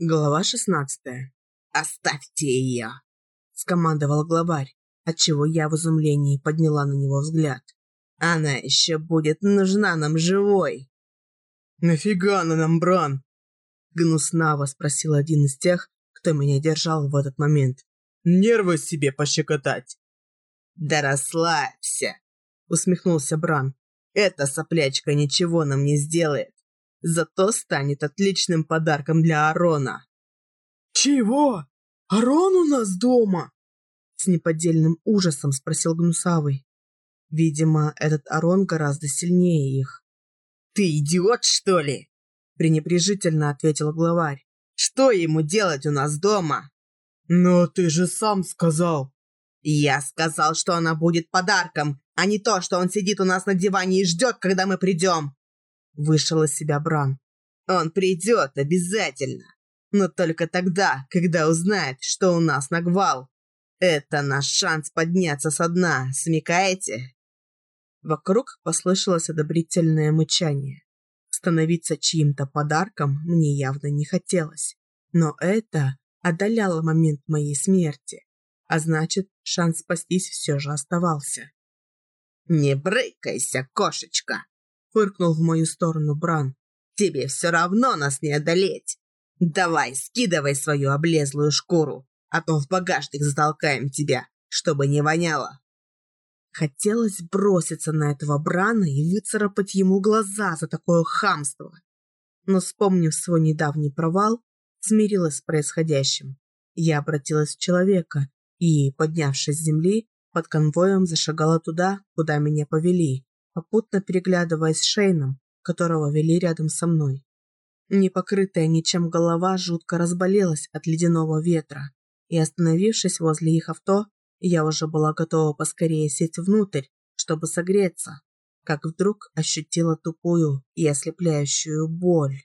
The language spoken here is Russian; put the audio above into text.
Глава шестнадцатая. «Оставьте ее!» – скомандовал главарь, отчего я в изумлении подняла на него взгляд. «Она еще будет нужна нам живой!» «Нафига она нам, Бран?» – гнуснаво спросил один из тех, кто меня держал в этот момент. «Нервы себе пощекотать!» «Да расслабься!» – усмехнулся Бран. «Эта соплячка ничего нам не сделает зато станет отличным подарком для Арона. «Чего? Арон у нас дома?» С неподдельным ужасом спросил Гнусавый. Видимо, этот Арон гораздо сильнее их. «Ты идиот, что ли?» пренебрежительно ответил главарь. «Что ему делать у нас дома?» «Но ты же сам сказал!» «Я сказал, что она будет подарком, а не то, что он сидит у нас на диване и ждет, когда мы придем!» Вышел из себя Бран. «Он придет обязательно, но только тогда, когда узнает, что у нас нагвал. Это наш шанс подняться со дна, смекаете?» Вокруг послышалось одобрительное мычание. Становиться чьим-то подарком мне явно не хотелось. Но это отдаляло момент моей смерти, а значит, шанс спастись все же оставался. «Не брыкайся, кошечка!» Фыркнул в мою сторону Бран. «Тебе все равно нас не одолеть. Давай, скидывай свою облезлую шкуру, а то в багажник затолкаем тебя, чтобы не воняло». Хотелось броситься на этого Брана и выцарапать ему глаза за такое хамство. Но, вспомнив свой недавний провал, смирилась с происходящим. Я обратилась в человека и, поднявшись с земли, под конвоем зашагала туда, куда меня повели, попутно переглядываясь с Шейном, которого вели рядом со мной. Непокрытая ничем голова жутко разболелась от ледяного ветра, и, остановившись возле их авто, я уже была готова поскорее сесть внутрь, чтобы согреться, как вдруг ощутила тупую и ослепляющую боль.